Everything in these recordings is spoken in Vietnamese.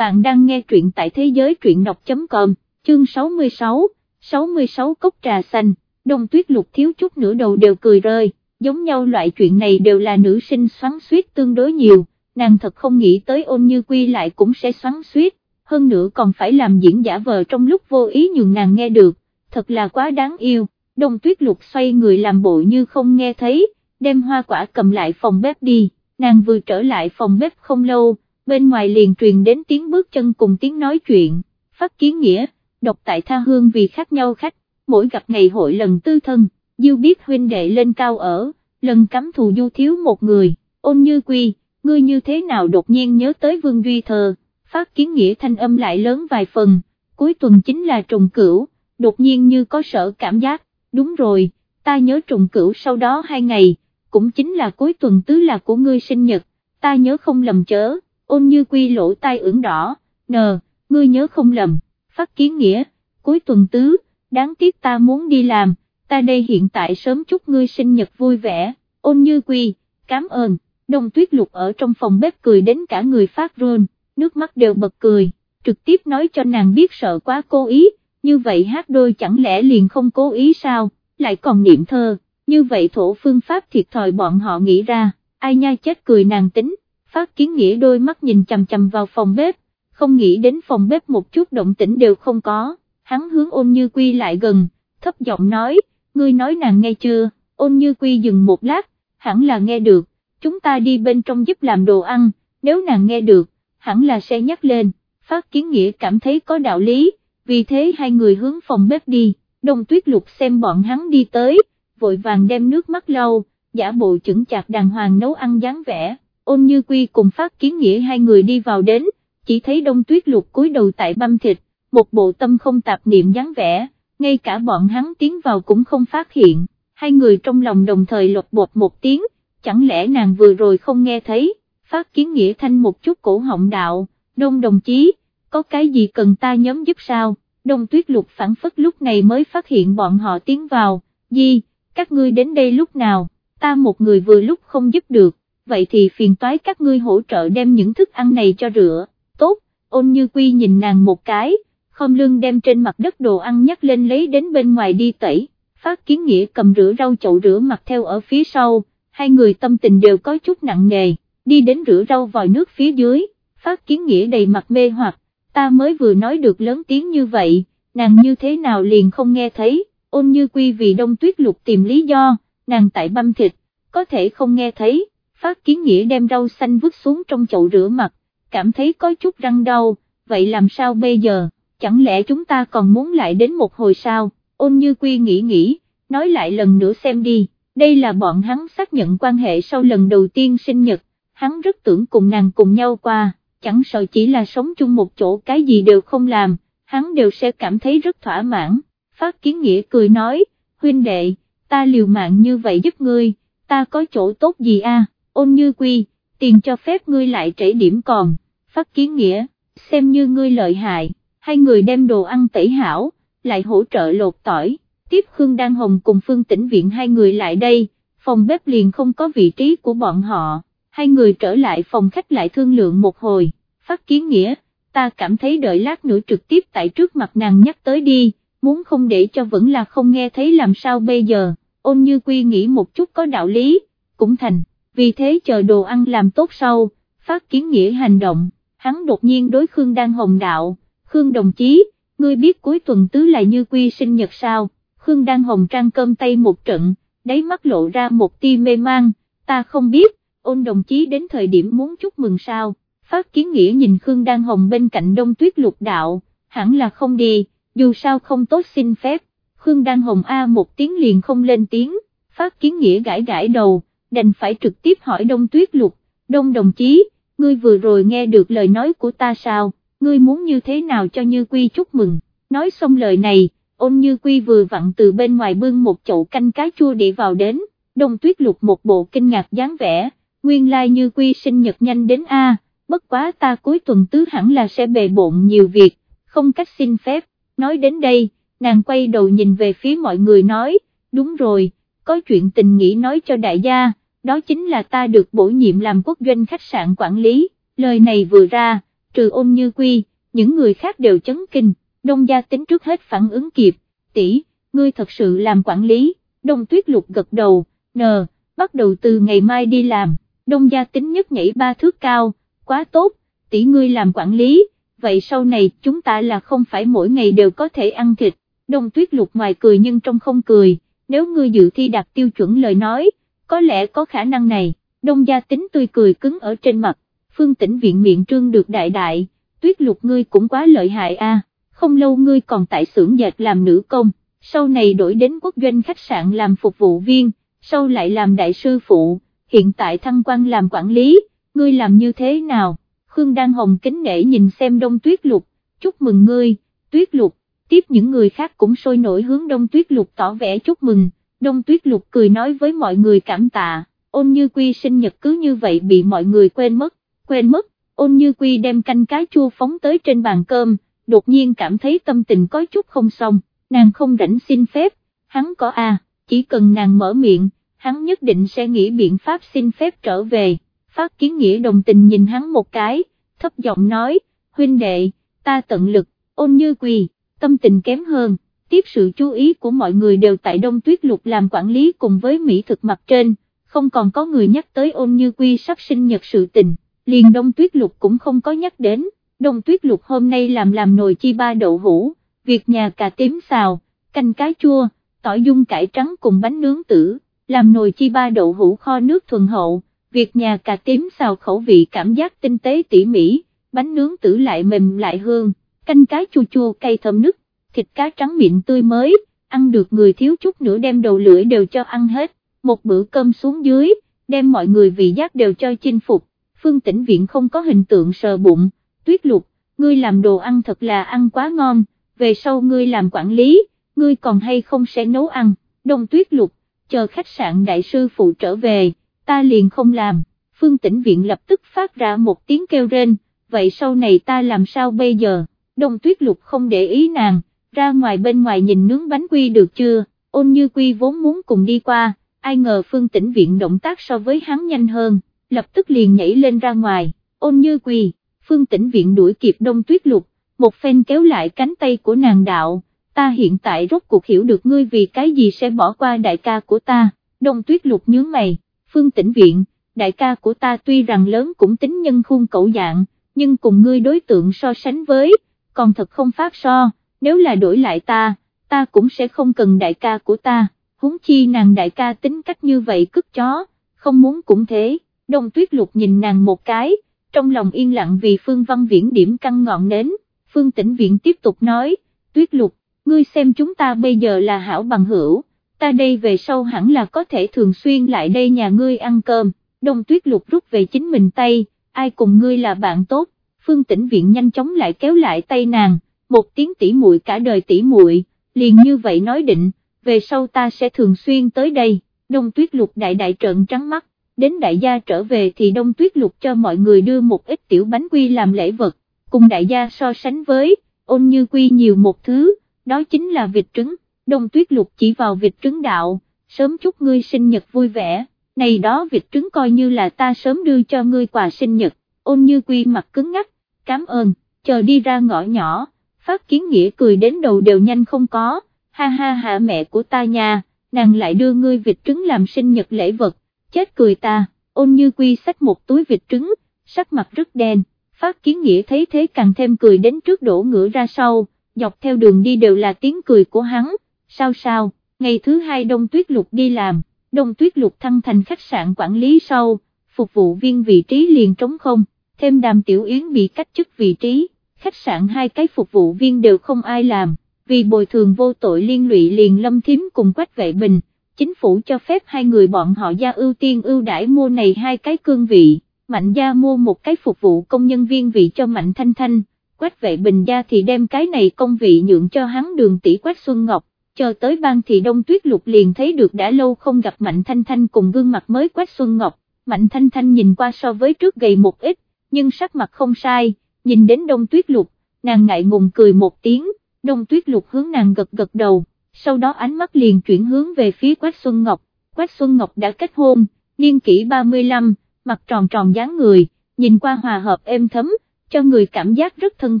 bạn đang nghe truyện tại thế giới truyện đọc.com, chương 66, 66 cốc trà xanh, đông tuyết lục thiếu chút nữa đầu đều cười rơi, giống nhau loại chuyện này đều là nữ sinh xoắn suýt tương đối nhiều, nàng thật không nghĩ tới ôn như quy lại cũng sẽ xoắn suýt, hơn nữa còn phải làm diễn giả vờ trong lúc vô ý nhường nàng nghe được, thật là quá đáng yêu, đông tuyết lục xoay người làm bộ như không nghe thấy, đem hoa quả cầm lại phòng bếp đi, nàng vừa trở lại phòng bếp không lâu, bên ngoài liền truyền đến tiếng bước chân cùng tiếng nói chuyện, phát kiến nghĩa, độc tại tha hương vì khác nhau khách, mỗi gặp ngày hội lần tư thân, diêu biết huynh đệ lên cao ở, lần cắm thù du thiếu một người, ôn như quy, ngươi như thế nào đột nhiên nhớ tới vương duy thờ, phát kiến nghĩa thanh âm lại lớn vài phần, cuối tuần chính là trùng cửu, đột nhiên như có sợ cảm giác, đúng rồi, ta nhớ trùng cửu sau đó hai ngày, cũng chính là cuối tuần tứ là của ngươi sinh nhật, ta nhớ không lầm chớ, ôn như quy lỗ tai ửng đỏ, nờ, ngươi nhớ không lầm, phát kiến nghĩa, cuối tuần tứ, đáng tiếc ta muốn đi làm, ta đây hiện tại sớm chúc ngươi sinh nhật vui vẻ, ôn như quy, cảm ơn, Đồng tuyết lục ở trong phòng bếp cười đến cả người phát rôn, nước mắt đều bật cười, trực tiếp nói cho nàng biết sợ quá cố ý, như vậy hát đôi chẳng lẽ liền không cố ý sao, lại còn niệm thơ, như vậy thổ phương pháp thiệt thòi bọn họ nghĩ ra, ai nha chết cười nàng tính, phát kiến nghĩa đôi mắt nhìn chằm chằm vào phòng bếp, không nghĩ đến phòng bếp một chút động tĩnh đều không có, hắn hướng ôn như quy lại gần, thấp giọng nói, ngươi nói nàng nghe chưa, ôn như quy dừng một lát, hẳn là nghe được, chúng ta đi bên trong giúp làm đồ ăn, nếu nàng nghe được, hẳn là sẽ nhắc lên, phát kiến nghĩa cảm thấy có đạo lý, vì thế hai người hướng phòng bếp đi, đông tuyết lục xem bọn hắn đi tới, vội vàng đem nước mắt lau, giả bộ chững chạc đàng hoàng nấu ăn dáng vẻ, ôn như quy cùng phát kiến nghĩa hai người đi vào đến, chỉ thấy đông tuyết lục cúi đầu tại băm thịt, một bộ tâm không tạp niệm dáng vẻ, ngay cả bọn hắn tiến vào cũng không phát hiện, hai người trong lòng đồng thời lột bột một tiếng, chẳng lẽ nàng vừa rồi không nghe thấy, phát kiến nghĩa thanh một chút cổ họng đạo, đông đồng chí, có cái gì cần ta nhóm giúp sao, đông tuyết lục phản phất lúc này mới phát hiện bọn họ tiến vào, gì, các ngươi đến đây lúc nào, ta một người vừa lúc không giúp được, vậy thì phiền toái các ngươi hỗ trợ đem những thức ăn này cho rửa, tốt, ôn như quy nhìn nàng một cái, không lương đem trên mặt đất đồ ăn nhắc lên lấy đến bên ngoài đi tẩy, phát kiến nghĩa cầm rửa rau chậu rửa mặt theo ở phía sau, hai người tâm tình đều có chút nặng nề, đi đến rửa rau vòi nước phía dưới, phát kiến nghĩa đầy mặt mê hoặc, ta mới vừa nói được lớn tiếng như vậy, nàng như thế nào liền không nghe thấy, ôn như quy vì đông tuyết lục tìm lý do, nàng tại băm thịt, có thể không nghe thấy, phát kiến nghĩa đem rau xanh vứt xuống trong chậu rửa mặt, cảm thấy có chút răng đau, vậy làm sao bây giờ, chẳng lẽ chúng ta còn muốn lại đến một hồi sao, ôn như quy nghĩ nghĩ, nói lại lần nữa xem đi, đây là bọn hắn xác nhận quan hệ sau lần đầu tiên sinh nhật, hắn rất tưởng cùng nàng cùng nhau qua, chẳng sợ chỉ là sống chung một chỗ cái gì đều không làm, hắn đều sẽ cảm thấy rất thỏa mãn, phát kiến nghĩa cười nói, huynh đệ, ta liều mạng như vậy giúp ngươi, ta có chỗ tốt gì a? Ôn như quy, tiền cho phép ngươi lại trễ điểm còn, phát kiến nghĩa, xem như ngươi lợi hại, hai người đem đồ ăn tẩy hảo, lại hỗ trợ lột tỏi, tiếp Khương Đan Hồng cùng Phương Tĩnh Viện hai người lại đây, phòng bếp liền không có vị trí của bọn họ, hai người trở lại phòng khách lại thương lượng một hồi, phát kiến nghĩa, ta cảm thấy đợi lát nữa trực tiếp tại trước mặt nàng nhắc tới đi, muốn không để cho vẫn là không nghe thấy làm sao bây giờ, ôn như quy nghĩ một chút có đạo lý, cũng thành vì thế chờ đồ ăn làm tốt sau, phát kiến nghĩa hành động, hắn đột nhiên đối Khương Đan Hồng đạo, Khương đồng chí, ngươi biết cuối tuần tứ là như quy sinh nhật sao, Khương Đan Hồng trang cơm tay một trận, đáy mắt lộ ra một tia mê mang, ta không biết, ôn đồng chí đến thời điểm muốn chúc mừng sao, phát kiến nghĩa nhìn Khương Đan Hồng bên cạnh đông tuyết lục đạo, hẳn là không đi, dù sao không tốt xin phép, Khương Đan Hồng A một tiếng liền không lên tiếng, phát kiến nghĩa gãi gãi đầu, đành phải trực tiếp hỏi đông tuyết lục, đông đồng chí, ngươi vừa rồi nghe được lời nói của ta sao, ngươi muốn như thế nào cho Như Quy chúc mừng, nói xong lời này, ôn Như Quy vừa vặn từ bên ngoài bưng một chậu canh cá chua để vào đến, đông tuyết lục một bộ kinh ngạc dáng vẻ, nguyên lai like Như Quy sinh nhật nhanh đến A, bất quá ta cuối tuần tứ hẳn là sẽ bề bộn nhiều việc, không cách xin phép, nói đến đây, nàng quay đầu nhìn về phía mọi người nói, đúng rồi, có chuyện tình nghĩ nói cho đại gia đó chính là ta được bổ nhiệm làm quốc doanh khách sạn quản lý, lời này vừa ra, trừ ôn như quy, những người khác đều chấn kinh, đông gia tính trước hết phản ứng kịp, tỷ, ngươi thật sự làm quản lý, đông tuyết lục gật đầu, nờ, bắt đầu từ ngày mai đi làm, đông gia tính nhất nhảy ba thước cao, quá tốt, tỷ ngươi làm quản lý, vậy sau này chúng ta là không phải mỗi ngày đều có thể ăn thịt, đông tuyết lục ngoài cười nhưng trong không cười, nếu ngươi dự thi đạt tiêu chuẩn lời nói, có lẽ có khả năng này, đông gia tính tươi cười cứng ở trên mặt, phương tĩnh viện miệng trương được đại đại, tuyết lục ngươi cũng quá lợi hại a. không lâu ngươi còn tại xưởng dệt làm nữ công, sau này đổi đến quốc doanh khách sạn làm phục vụ viên, sau lại làm đại sư phụ, hiện tại thăng quan làm quản lý, ngươi làm như thế nào? Khương Đan Hồng kính nể nhìn xem đông tuyết lục, chúc mừng ngươi, tuyết lục, tiếp những người khác cũng sôi nổi hướng đông tuyết lục tỏ vẻ chúc mừng, đông tuyết lục cười nói với mọi người cảm tạ, ôn như quy sinh nhật cứ như vậy bị mọi người quên mất, quên mất, ôn như quy đem canh cá chua phóng tới trên bàn cơm, đột nhiên cảm thấy tâm tình có chút không xong, nàng không rảnh xin phép, hắn có a, chỉ cần nàng mở miệng, hắn nhất định sẽ nghĩ biện pháp xin phép trở về, phát kiến nghĩa đồng tình nhìn hắn một cái, thấp giọng nói, huynh đệ, ta tận lực, ôn như quỳ, tâm tình kém hơn, tiếp sự chú ý của mọi người đều tại Đông Tuyết Lục làm quản lý cùng với Mỹ thực mặt trên, không còn có người nhắc tới ôn như quy sắp sinh nhật sự tình, liền Đông Tuyết Lục cũng không có nhắc đến, Đông Tuyết Lục hôm nay làm làm nồi chi ba đậu hũ, việc nhà cà tím xào, canh cá chua, tỏi dung cải trắng cùng bánh nướng tử làm nồi chi ba đậu hũ kho nước thuần hậu, việc nhà cà tím xào khẩu vị cảm giác tinh tế tỉ mỉ, bánh nướng tử lại mềm lại hương, canh cá chua chua cay thơm nước thịt cá trắng miệng tươi mới, ăn được người thiếu chút nữa đem đầu lưỡi đều cho ăn hết, một bữa cơm xuống dưới, đem mọi người vị giác đều cho chinh phục, phương tĩnh viện không có hình tượng sờ bụng, tuyết lục, ngươi làm đồ ăn thật là ăn quá ngon, về sau ngươi làm quản lý, ngươi còn hay không sẽ nấu ăn, đông tuyết lục, chờ khách sạn đại sư phụ trở về, ta liền không làm, phương tĩnh viện lập tức phát ra một tiếng kêu rên, vậy sau này ta làm sao bây giờ, đông tuyết lục không để ý nàng, ra ngoài bên ngoài nhìn nướng bánh quy được chưa, ôn như quy vốn muốn cùng đi qua, ai ngờ phương tĩnh viện động tác so với hắn nhanh hơn, lập tức liền nhảy lên ra ngoài, ôn như quy, phương tĩnh viện đuổi kịp đông tuyết lục, một phen kéo lại cánh tay của nàng đạo, ta hiện tại rốt cuộc hiểu được ngươi vì cái gì sẽ bỏ qua đại ca của ta, đông tuyết lục nhướng mày, phương tĩnh viện, đại ca của ta tuy rằng lớn cũng tính nhân khuôn cậu dạng, nhưng cùng ngươi đối tượng so sánh với, còn thật không phát so, nếu là đổi lại ta, ta cũng sẽ không cần đại ca của ta, huống chi nàng đại ca tính cách như vậy cứt chó, không muốn cũng thế, đông tuyết lục nhìn nàng một cái, trong lòng yên lặng vì phương văn viễn điểm căng ngọn nến, phương tĩnh Viễn tiếp tục nói, tuyết lục, ngươi xem chúng ta bây giờ là hảo bằng hữu, ta đây về sau hẳn là có thể thường xuyên lại đây nhà ngươi ăn cơm, đông tuyết lục rút về chính mình tay, ai cùng ngươi là bạn tốt, phương tĩnh viện nhanh chóng lại kéo lại tay nàng, một tiếng tỉ muội cả đời tỉ muội, liền như vậy nói định, về sau ta sẽ thường xuyên tới đây, đông tuyết lục đại đại trợn trắng mắt, đến đại gia trở về thì đông tuyết lục cho mọi người đưa một ít tiểu bánh quy làm lễ vật, cùng đại gia so sánh với, ôn như quy nhiều một thứ, đó chính là vịt trứng, đông tuyết lục chỉ vào vịt trứng đạo, sớm chúc ngươi sinh nhật vui vẻ, này đó vịt trứng coi như là ta sớm đưa cho ngươi quà sinh nhật, ôn như quy mặt cứng ngắc, cảm ơn, chờ đi ra ngõ nhỏ, phát kiến nghĩa cười đến đầu đều nhanh không có, ha ha hạ mẹ của ta nha, nàng lại đưa ngươi vịt trứng làm sinh nhật lễ vật, chết cười ta, ôn như quy xách một túi vịt trứng, sắc mặt rất đen, phát kiến nghĩa thấy thế càng thêm cười đến trước đổ ngửa ra sau, dọc theo đường đi đều là tiếng cười của hắn, sao sao, ngày thứ hai Đông Tuyết Lục đi làm, Đông Tuyết Lục thăng thành khách sạn quản lý sau, phục vụ viên vị trí liền trống không, thêm đàm tiểu yến bị cách chức vị trí, khách sạn hai cái phục vụ viên đều không ai làm, vì bồi thường vô tội liên lụy liền lâm thiếm cùng quách vệ bình, chính phủ cho phép hai người bọn họ gia ưu tiên ưu đãi mua này hai cái cương vị, mạnh gia mua một cái phục vụ công nhân viên vị cho mạnh thanh thanh, quách vệ bình gia thì đem cái này công vị nhượng cho hắn đường tỷ quách Xuân Ngọc, chờ tới ban thì đông tuyết lục liền thấy được đã lâu không gặp Mạnh Thanh Thanh cùng gương mặt mới quách Xuân Ngọc, Mạnh Thanh Thanh nhìn qua so với trước gầy một ít, nhưng sắc mặt không sai, nhìn đến đông tuyết lục, nàng ngại ngùng cười một tiếng, đông tuyết lục hướng nàng gật gật đầu, sau đó ánh mắt liền chuyển hướng về phía quách Xuân Ngọc, quách Xuân Ngọc đã kết hôn, niên kỷ 35, mặt tròn tròn dáng người, nhìn qua hòa hợp êm thấm, cho người cảm giác rất thân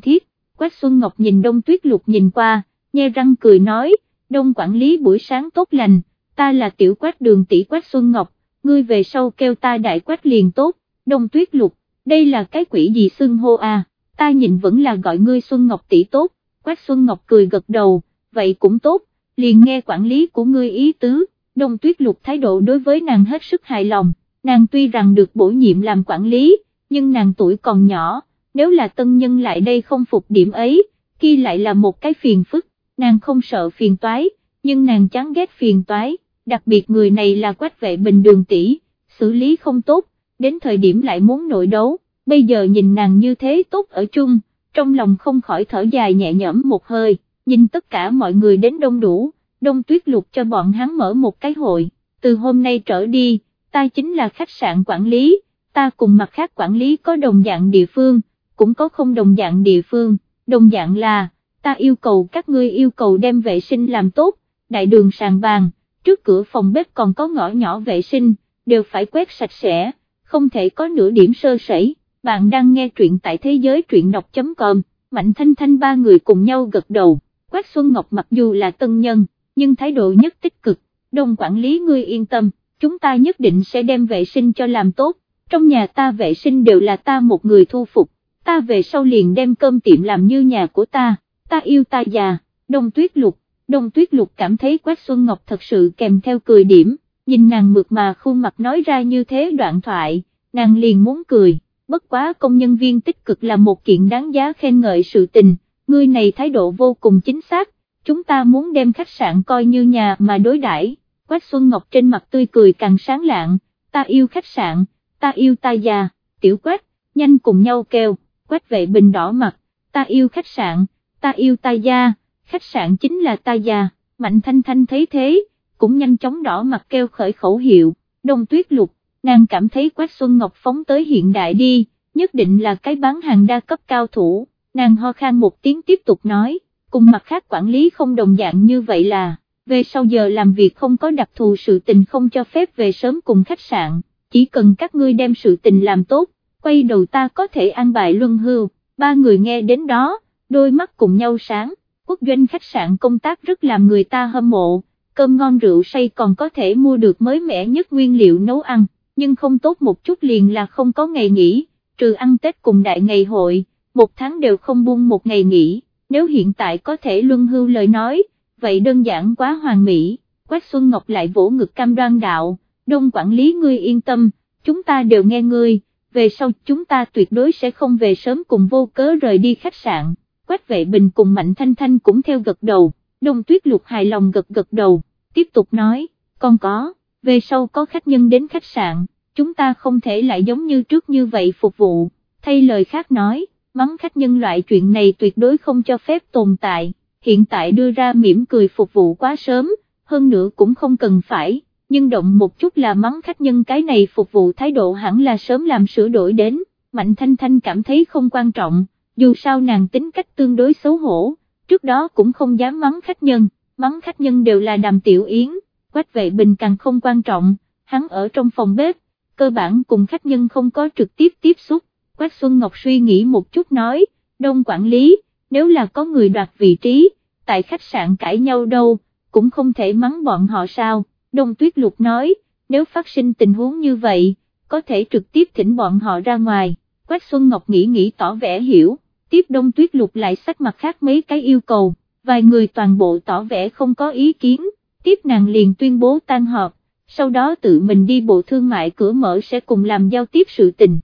thiết, Quách Xuân Ngọc nhìn Đông Tuyết Lục nhìn qua, nhe răng cười nói, Đông quản lý buổi sáng tốt lành, ta là tiểu quách đường tỷ Quách Xuân Ngọc, ngươi về sau kêu ta đại quách liền tốt, Đông Tuyết Lục, đây là cái quỷ gì xưng hô à, ta nhìn vẫn là gọi ngươi Xuân Ngọc tỷ tốt, Quách Xuân Ngọc cười gật đầu, vậy cũng tốt, liền nghe quản lý của ngươi ý tứ, Đông Tuyết Lục thái độ đối với nàng hết sức hài lòng, nàng tuy rằng được bổ nhiệm làm quản lý, nhưng nàng tuổi còn nhỏ, nếu là tân nhân lại đây không phục điểm ấy, kia lại là một cái phiền phức, nàng không sợ phiền toái, nhưng nàng chán ghét phiền toái, đặc biệt người này là quách vệ bình đường tỷ, xử lý không tốt, đến thời điểm lại muốn nội đấu, bây giờ nhìn nàng như thế tốt ở chung, trong lòng không khỏi thở dài nhẹ nhõm một hơi, nhìn tất cả mọi người đến đông đủ, đông tuyết lục cho bọn hắn mở một cái hội, từ hôm nay trở đi, ta chính là khách sạn quản lý, ta cùng mặt khác quản lý có đồng dạng địa phương, cũng có không đồng dạng địa phương, đồng dạng là, ta yêu cầu các ngươi yêu cầu đem vệ sinh làm tốt, đại đường sàn bàn, trước cửa phòng bếp còn có ngõ nhỏ vệ sinh, đều phải quét sạch sẽ, không thể có nửa điểm sơ sẩy. Bạn đang nghe truyện tại thế giới truyện đọc.com, Mạnh Thanh Thanh ba người cùng nhau gật đầu, Quách Xuân Ngọc mặc dù là tân nhân, nhưng thái độ nhất tích cực, đồng quản lý ngươi yên tâm, chúng ta nhất định sẽ đem vệ sinh cho làm tốt, trong nhà ta vệ sinh đều là ta một người thu phục, ta về sau liền đem cơm tiệm làm như nhà của ta, ta yêu ta già, đồng tuyết lục, đồng tuyết lục cảm thấy Quách Xuân Ngọc thật sự kèm theo cười điểm, nhìn nàng mượt mà khuôn mặt nói ra như thế đoạn thoại, nàng liền muốn cười, bất quá công nhân viên tích cực là một kiện đáng giá khen ngợi sự tình, người này thái độ vô cùng chính xác, chúng ta muốn đem khách sạn coi như nhà mà đối đãi. Quách Xuân Ngọc trên mặt tươi cười càng sáng lạng, ta yêu khách sạn, ta yêu ta già, tiểu quách, nhanh cùng nhau kêu quách vệ bình đỏ mặt, ta yêu khách sạn, ta yêu ta gia, khách sạn chính là ta già mạnh thanh thanh thấy thế, cũng nhanh chóng đỏ mặt kêu khởi khẩu hiệu, đông tuyết lục, nàng cảm thấy quách xuân ngọc phóng tới hiện đại đi, nhất định là cái bán hàng đa cấp cao thủ, nàng ho khan một tiếng tiếp tục nói, cùng mặt khác quản lý không đồng dạng như vậy là, về sau giờ làm việc không có đặc thù sự tình không cho phép về sớm cùng khách sạn, chỉ cần các ngươi đem sự tình làm tốt, quay đầu ta có thể an bài luân hưu, ba người nghe đến đó, đôi mắt cùng nhau sáng, quốc doanh khách sạn công tác rất làm người ta hâm mộ, cơm ngon rượu say còn có thể mua được mới mẻ nhất nguyên liệu nấu ăn, nhưng không tốt một chút liền là không có ngày nghỉ, trừ ăn Tết cùng đại ngày hội, một tháng đều không buông một ngày nghỉ, nếu hiện tại có thể luân hưu lời nói, vậy đơn giản quá hoàn mỹ, Quách Xuân Ngọc lại vỗ ngực cam đoan đạo, đông quản lý ngươi yên tâm, chúng ta đều nghe ngươi về sau chúng ta tuyệt đối sẽ không về sớm cùng vô cớ rời đi khách sạn, Quách vệ bình cùng Mạnh Thanh Thanh cũng theo gật đầu, đông tuyết lục hài lòng gật gật đầu, tiếp tục nói, con có, về sau có khách nhân đến khách sạn, chúng ta không thể lại giống như trước như vậy phục vụ, thay lời khác nói, mắng khách nhân loại chuyện này tuyệt đối không cho phép tồn tại, hiện tại đưa ra mỉm cười phục vụ quá sớm, hơn nữa cũng không cần phải. Nhưng động một chút là mắng khách nhân cái này phục vụ thái độ hẳn là sớm làm sửa đổi đến, Mạnh Thanh Thanh cảm thấy không quan trọng, dù sao nàng tính cách tương đối xấu hổ, trước đó cũng không dám mắng khách nhân, mắng khách nhân đều là đàm tiểu yến, quách vệ bình càng không quan trọng, hắn ở trong phòng bếp, cơ bản cùng khách nhân không có trực tiếp tiếp xúc, quách Xuân Ngọc suy nghĩ một chút nói, đông quản lý, nếu là có người đoạt vị trí, tại khách sạn cãi nhau đâu, cũng không thể mắng bọn họ sao? Đông Tuyết Lục nói, nếu phát sinh tình huống như vậy, có thể trực tiếp thỉnh bọn họ ra ngoài, Quách Xuân Ngọc nghĩ nghĩ tỏ vẻ hiểu, tiếp Đông Tuyết Lục lại sách mặt khác mấy cái yêu cầu, vài người toàn bộ tỏ vẻ không có ý kiến, tiếp nàng liền tuyên bố tan họp, sau đó tự mình đi bộ thương mại cửa mở sẽ cùng làm giao tiếp sự tình.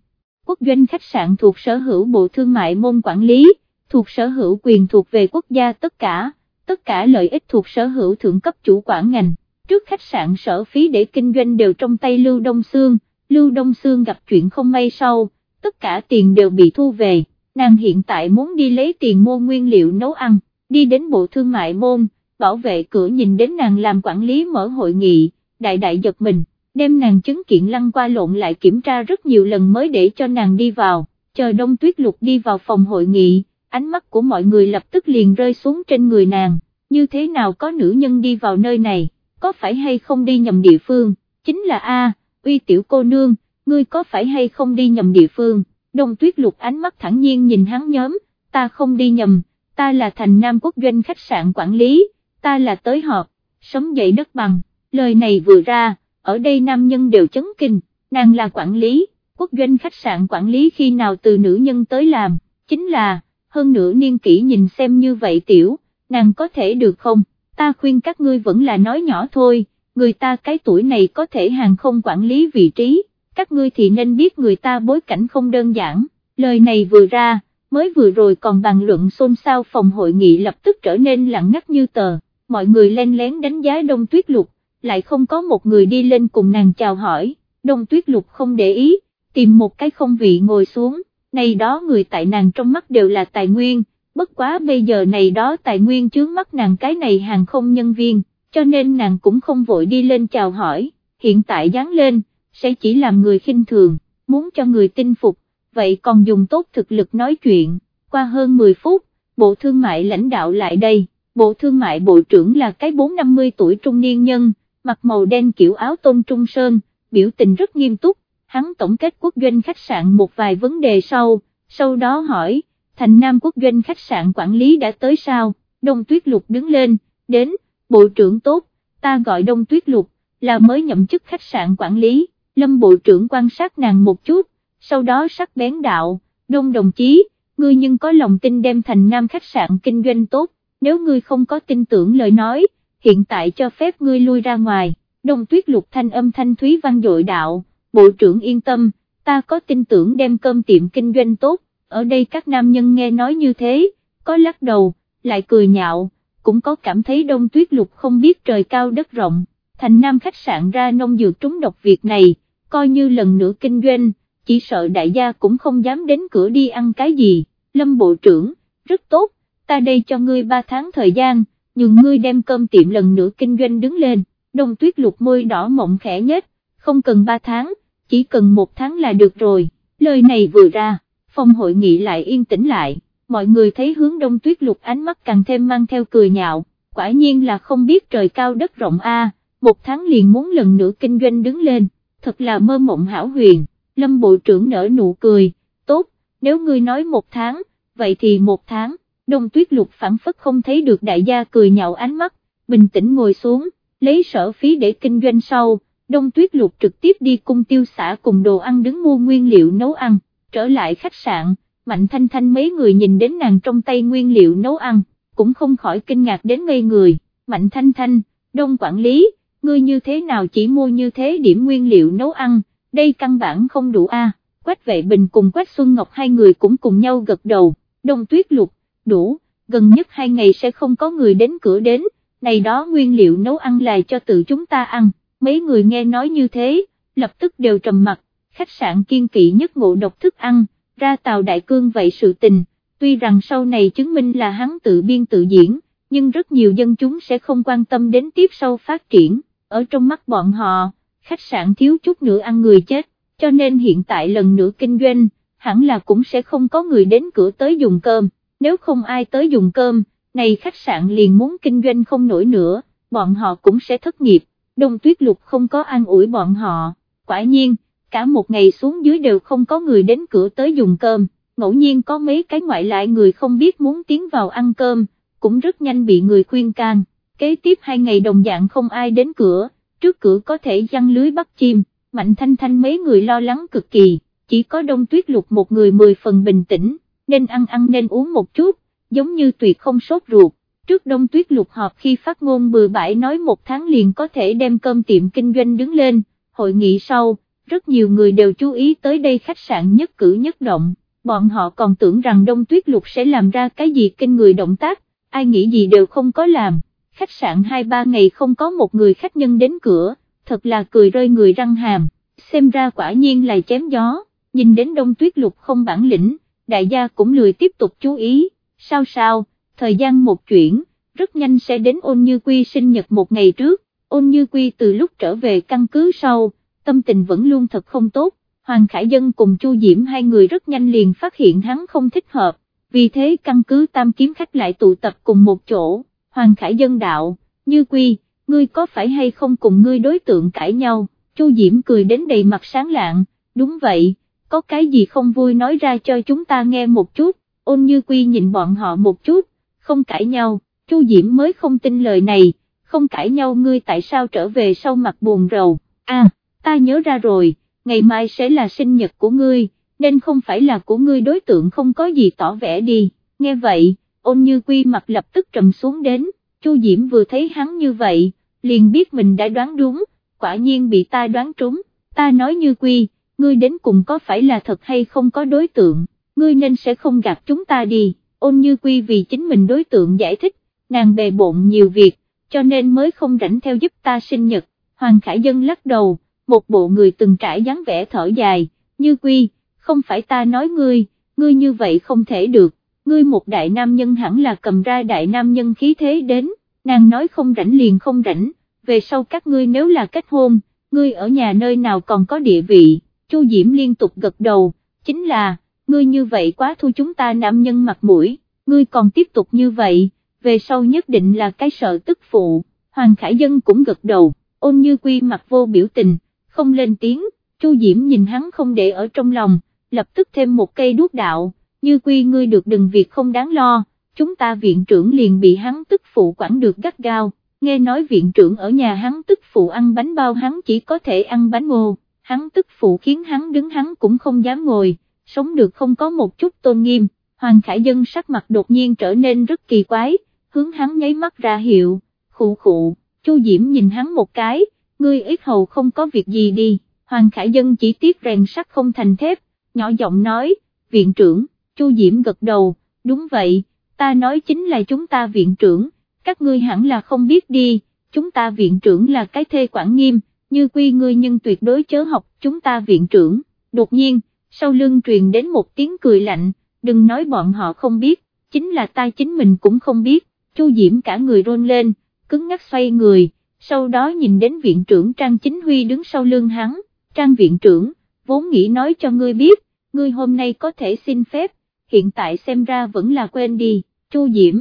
Quốc doanh khách sạn thuộc sở hữu bộ thương mại môn quản lý, thuộc sở hữu quyền thuộc về quốc gia tất cả, tất cả lợi ích thuộc sở hữu thượng cấp chủ quản ngành trước khách sạn sở phí để kinh doanh đều trong tay Lưu Đông Sương, Lưu Đông Sương gặp chuyện không may sau, tất cả tiền đều bị thu về, nàng hiện tại muốn đi lấy tiền mua nguyên liệu nấu ăn, đi đến bộ thương mại môn, bảo vệ cửa nhìn đến nàng làm quản lý mở hội nghị, đại đại giật mình, đem nàng chứng kiện lăn qua lộn lại kiểm tra rất nhiều lần mới để cho nàng đi vào, chờ đông tuyết lục đi vào phòng hội nghị, ánh mắt của mọi người lập tức liền rơi xuống trên người nàng, như thế nào có nữ nhân đi vào nơi này có phải hay không đi nhầm địa phương, chính là A, uy tiểu cô nương, ngươi có phải hay không đi nhầm địa phương, đông tuyết lục ánh mắt thẳng nhiên nhìn hắn nhóm, ta không đi nhầm, ta là thành Nam Quốc doanh khách sạn quản lý, ta là tới họp, sống dậy đất bằng, lời này vừa ra, ở đây nam nhân đều chấn kinh, nàng là quản lý, quốc doanh khách sạn quản lý khi nào từ nữ nhân tới làm, chính là, hơn nữa niên kỷ nhìn xem như vậy tiểu, nàng có thể được không, ta khuyên các ngươi vẫn là nói nhỏ thôi, người ta cái tuổi này có thể hàng không quản lý vị trí, các ngươi thì nên biết người ta bối cảnh không đơn giản, lời này vừa ra, mới vừa rồi còn bàn luận xôn xao phòng hội nghị lập tức trở nên lặng ngắt như tờ, mọi người len lén đánh giá đông tuyết lục, lại không có một người đi lên cùng nàng chào hỏi, đông tuyết lục không để ý, tìm một cái không vị ngồi xuống, này đó người tại nàng trong mắt đều là tài nguyên, bất quá bây giờ này đó tài nguyên chướng mắt nàng cái này hàng không nhân viên, cho nên nàng cũng không vội đi lên chào hỏi, hiện tại dán lên, sẽ chỉ làm người khinh thường, muốn cho người tin phục, vậy còn dùng tốt thực lực nói chuyện, qua hơn 10 phút, Bộ Thương mại lãnh đạo lại đây, Bộ Thương mại Bộ trưởng là cái 4-50 tuổi trung niên nhân, mặc màu đen kiểu áo tôn trung sơn, biểu tình rất nghiêm túc, hắn tổng kết quốc doanh khách sạn một vài vấn đề sau, sau đó hỏi, thành Nam quốc doanh khách sạn quản lý đã tới sao, Đông Tuyết Lục đứng lên, đến, Bộ trưởng tốt, ta gọi Đông Tuyết Lục, là mới nhậm chức khách sạn quản lý, Lâm Bộ trưởng quan sát nàng một chút, sau đó sắc bén đạo, Đông đồng chí, ngươi nhưng có lòng tin đem thành Nam khách sạn kinh doanh tốt, nếu ngươi không có tin tưởng lời nói, hiện tại cho phép ngươi lui ra ngoài, Đông Tuyết Lục thanh âm thanh thúy văn dội đạo, Bộ trưởng yên tâm, ta có tin tưởng đem cơm tiệm kinh doanh tốt, ở đây các nam nhân nghe nói như thế, có lắc đầu, lại cười nhạo, cũng có cảm thấy đông tuyết lục không biết trời cao đất rộng, thành nam khách sạn ra nông dược trúng độc việc này, coi như lần nữa kinh doanh, chỉ sợ đại gia cũng không dám đến cửa đi ăn cái gì, lâm bộ trưởng, rất tốt, ta đây cho ngươi 3 tháng thời gian, nhưng ngươi đem cơm tiệm lần nữa kinh doanh đứng lên, đông tuyết lục môi đỏ mộng khẽ nhất, không cần 3 tháng, chỉ cần một tháng là được rồi, lời này vừa ra, phòng hội nghị lại yên tĩnh lại, mọi người thấy hướng đông tuyết lục ánh mắt càng thêm mang theo cười nhạo, quả nhiên là không biết trời cao đất rộng a, một tháng liền muốn lần nữa kinh doanh đứng lên, thật là mơ mộng hảo huyền, lâm bộ trưởng nở nụ cười, tốt, nếu ngươi nói một tháng, vậy thì một tháng, đông tuyết lục phản phất không thấy được đại gia cười nhạo ánh mắt, bình tĩnh ngồi xuống, lấy sở phí để kinh doanh sau, đông tuyết lục trực tiếp đi cung tiêu xã cùng đồ ăn đứng mua nguyên liệu nấu ăn, trở lại khách sạn. Mạnh Thanh Thanh mấy người nhìn đến nàng trong tay nguyên liệu nấu ăn, cũng không khỏi kinh ngạc đến ngây người, Mạnh Thanh Thanh, đông quản lý, ngươi như thế nào chỉ mua như thế điểm nguyên liệu nấu ăn, đây căn bản không đủ a. Quách vệ bình cùng Quách Xuân Ngọc hai người cũng cùng nhau gật đầu, đông tuyết lục, đủ, gần nhất hai ngày sẽ không có người đến cửa đến, này đó nguyên liệu nấu ăn là cho tự chúng ta ăn, mấy người nghe nói như thế, lập tức đều trầm mặt, khách sạn kiên kỵ nhất ngộ độc thức ăn ra tàu đại cương vậy sự tình, tuy rằng sau này chứng minh là hắn tự biên tự diễn, nhưng rất nhiều dân chúng sẽ không quan tâm đến tiếp sau phát triển, ở trong mắt bọn họ, khách sạn thiếu chút nữa ăn người chết, cho nên hiện tại lần nữa kinh doanh, hẳn là cũng sẽ không có người đến cửa tới dùng cơm, nếu không ai tới dùng cơm, này khách sạn liền muốn kinh doanh không nổi nữa, bọn họ cũng sẽ thất nghiệp, đông tuyết lục không có an ủi bọn họ, quả nhiên, cả một ngày xuống dưới đều không có người đến cửa tới dùng cơm, ngẫu nhiên có mấy cái ngoại lại người không biết muốn tiến vào ăn cơm, cũng rất nhanh bị người khuyên can, kế tiếp hai ngày đồng dạng không ai đến cửa, trước cửa có thể giăng lưới bắt chim, mạnh thanh thanh mấy người lo lắng cực kỳ, chỉ có đông tuyết lục một người mười phần bình tĩnh, nên ăn ăn nên uống một chút, giống như tuyệt không sốt ruột. Trước đông tuyết lục họp khi phát ngôn bừa bãi nói một tháng liền có thể đem cơm tiệm kinh doanh đứng lên, hội nghị sau, rất nhiều người đều chú ý tới đây khách sạn nhất cử nhất động, bọn họ còn tưởng rằng đông tuyết lục sẽ làm ra cái gì kinh người động tác, ai nghĩ gì đều không có làm, khách sạn 2-3 ngày không có một người khách nhân đến cửa, thật là cười rơi người răng hàm, xem ra quả nhiên là chém gió, nhìn đến đông tuyết lục không bản lĩnh, đại gia cũng lười tiếp tục chú ý, sao sao, thời gian một chuyển, rất nhanh sẽ đến ôn như quy sinh nhật một ngày trước, ôn như quy từ lúc trở về căn cứ sau, tâm tình vẫn luôn thật không tốt, Hoàng Khải Dân cùng Chu Diễm hai người rất nhanh liền phát hiện hắn không thích hợp, vì thế căn cứ tam kiếm khách lại tụ tập cùng một chỗ, Hoàng Khải Dân đạo, như quy, ngươi có phải hay không cùng ngươi đối tượng cãi nhau, Chu Diễm cười đến đầy mặt sáng lạng, đúng vậy, có cái gì không vui nói ra cho chúng ta nghe một chút, ôn như quy nhìn bọn họ một chút, không cãi nhau, Chu Diễm mới không tin lời này, không cãi nhau ngươi tại sao trở về sau mặt buồn rầu, à, ta nhớ ra rồi, ngày mai sẽ là sinh nhật của ngươi, nên không phải là của ngươi đối tượng không có gì tỏ vẻ đi, nghe vậy, ôn như quy mặt lập tức trầm xuống đến, Chu Diễm vừa thấy hắn như vậy, liền biết mình đã đoán đúng, quả nhiên bị ta đoán trúng, ta nói như quy, ngươi đến cùng có phải là thật hay không có đối tượng, ngươi nên sẽ không gạt chúng ta đi, ôn như quy vì chính mình đối tượng giải thích, nàng bề bộn nhiều việc, cho nên mới không rảnh theo giúp ta sinh nhật, Hoàng Khải Dân lắc đầu, một bộ người từng trải dáng vẻ thở dài, như quy, không phải ta nói ngươi, ngươi như vậy không thể được, ngươi một đại nam nhân hẳn là cầm ra đại nam nhân khí thế đến, nàng nói không rảnh liền không rảnh, về sau các ngươi nếu là kết hôn, ngươi ở nhà nơi nào còn có địa vị, Chu Diễm liên tục gật đầu, chính là, ngươi như vậy quá thu chúng ta nam nhân mặt mũi, ngươi còn tiếp tục như vậy, về sau nhất định là cái sợ tức phụ, Hoàng Khải Dân cũng gật đầu, ôn như quy mặt vô biểu tình, không lên tiếng, Chu Diễm nhìn hắn không để ở trong lòng, lập tức thêm một cây đuốc đạo, như quy ngươi được đừng việc không đáng lo, chúng ta viện trưởng liền bị hắn tức phụ quản được gắt gao, nghe nói viện trưởng ở nhà hắn tức phụ ăn bánh bao hắn chỉ có thể ăn bánh ngô, hắn tức phụ khiến hắn đứng hắn cũng không dám ngồi, sống được không có một chút tôn nghiêm, Hoàng Khải Dân sắc mặt đột nhiên trở nên rất kỳ quái, hướng hắn nháy mắt ra hiệu, khụ khụ, Chu Diễm nhìn hắn một cái, ngươi ít hầu không có việc gì đi, Hoàng Khải Dân chỉ tiếc rèn sắt không thành thép, nhỏ giọng nói, viện trưởng, Chu Diễm gật đầu, đúng vậy, ta nói chính là chúng ta viện trưởng, các ngươi hẳn là không biết đi, chúng ta viện trưởng là cái thê quản nghiêm, như quy ngươi nhưng tuyệt đối chớ học chúng ta viện trưởng, đột nhiên, sau lưng truyền đến một tiếng cười lạnh, đừng nói bọn họ không biết, chính là ta chính mình cũng không biết, Chu Diễm cả người rôn lên, cứng ngắc xoay người, sau đó nhìn đến viện trưởng Trang Chính Huy đứng sau lưng hắn, Trang viện trưởng, vốn nghĩ nói cho ngươi biết, ngươi hôm nay có thể xin phép, hiện tại xem ra vẫn là quên đi, Chu Diễm.